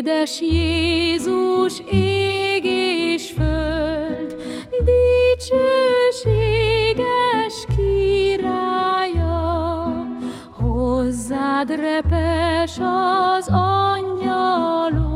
Édes Jézus ég és föld, dicsőséges királya, hozzád repes az angyalok,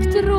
спектр